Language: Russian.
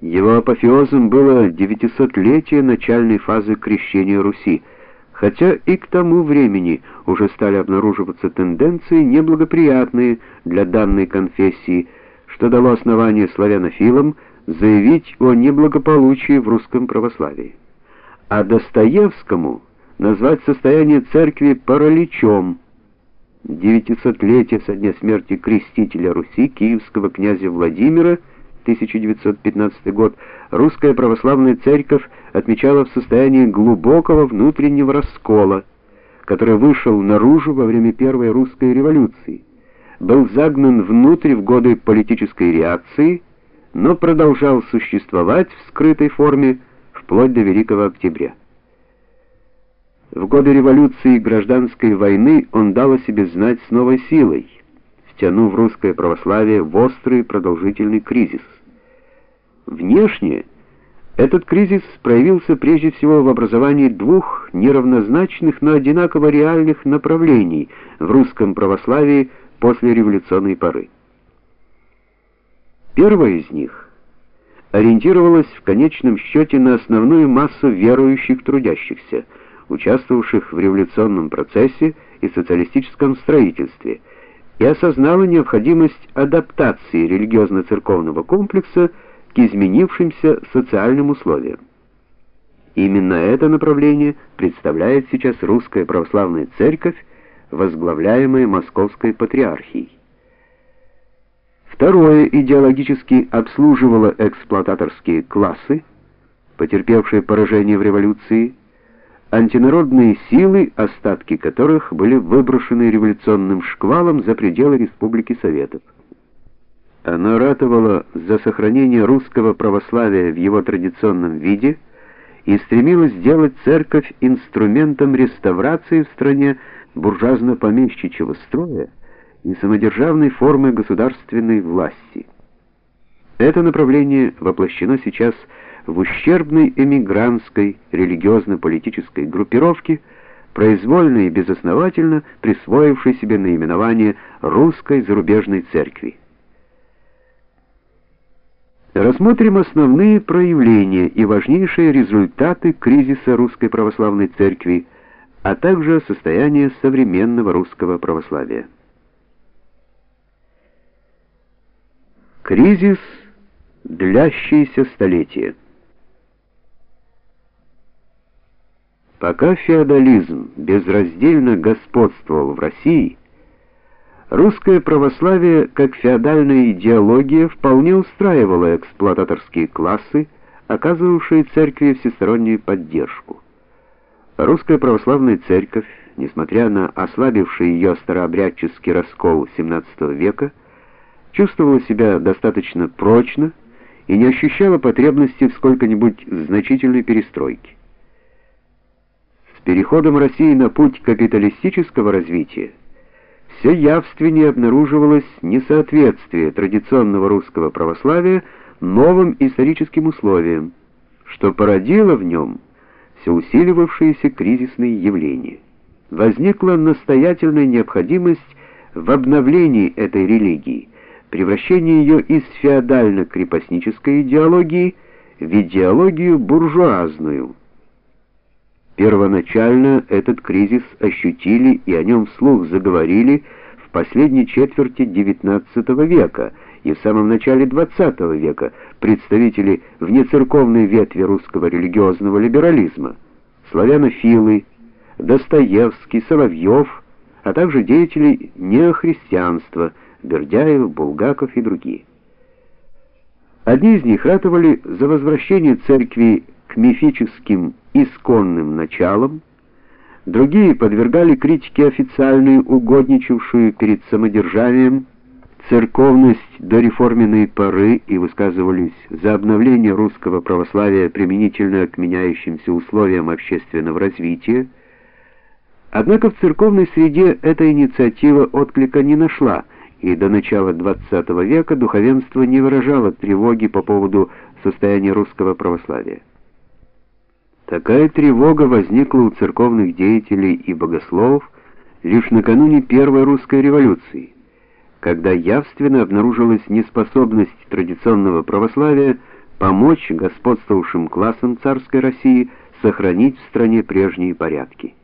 Его апофеозом было 900-летие начальной фазы крещения Руси, хотя и к тому времени уже стали обнаруживаться тенденции неблагоприятные для данной конфессии, что дало основание славянофилам заявить о неблагополучии в русском православии. А Достоевскому назвать состояние церкви параличом. 900-летие со дня смерти крестителя Руси, киевского князя Владимира, 1915 год, русская православная церковь отмечала в состоянии глубокого внутреннего раскола, который вышел наружу во время Первой русской революции, был загнан внутрь в годы политической реакции, но продолжал существовать в скрытой форме вплоть до Великого Октября. В годы революции и гражданской войны он дал о себе знать с новой силой, втянув русское православие в острый продолжительный кризис. Внешне этот кризис проявился прежде всего в образовании двух неравнозначных, но одинаково реальных направлений в русском православии после революционной поры. Первое из них ориентировалось в конечном счете на основную массу верующих трудящихся, участвовавших в революционном процессе и социалистическом строительстве, и осознало необходимость адаптации религиозно-церковного комплекса к изменившимся социальным условиям. Именно это направление представляет сейчас русская православная церковь, возглавляемая Московской патриархией. Второе идеологически обслуживало эксплуататорские классы, потерпевшие поражение в революции, антинародные силы, остатки которых были выброшены революционным шквалом за пределы Республики Советов. Оно ратовало за сохранение русского православия в его традиционном виде и стремилось сделать церковь инструментом реставрации в стране буржуазно-помещичьего строя и самодержавной формы государственной власти. Это направление воплощено сейчас в ущербной эмигрантской религиозно-политической группировке, произвольно и безосновательно присвоившей себе наименование русской зарубежной церкви. Рассмотрим основные проявления и важнейшие результаты кризиса русской православной церкви, а также состояние современного русского православия. Кризис, длящийся столетия. Пока феодализм безраздельно господствовал в России, русское православие, как феодальная идеология, вполне устраивало эксплуататорские классы, оказывавшие церкви всестороннюю поддержку. Русская православная церковь, несмотря на ослабивший ее старообрядческий раскол XVII века, чувствовала себя достаточно прочно и не ощущала потребности в сколько-нибудь значительной перестройке. С переходом России на путь капиталистического развития все явственнее обнаруживалось несоответствие традиционного русского православия новым историческим условиям, что породило в нем все усиливавшиеся кризисные явления. Возникла настоятельная необходимость в обновлении этой религии, превращении ее из феодально-крепостнической идеологии в идеологию буржуазную. Первоначально этот кризис ощутили и о нем вслух заговорили в последней четверти XIX века и в самом начале XX века представители внецерковной ветви русского религиозного либерализма, славянофилы, Достоевский, Соловьев, а также деятели неохристианства, Бердяев, Булгаков и другие. Одни из них ратовали за возвращение церкви к мифическим исконным началам, другие подвергали критике официальную, угодничавшую перед самодержавием, церковность до реформенной поры и высказывались за обновление русского православия применительно к меняющимся условиям общественного развития. Однако в церковной среде эта инициатива отклика не нашла, и до начала XX века духовенство не выражало тревоги по поводу состояния русского православия. Такая тревога возникла у церковных деятелей и богословов лишь накануне Первой русской революции, когда явственно обнаружилась неспособность традиционного православия помочь господствовавшим классам царской России сохранить в стране прежние порядки.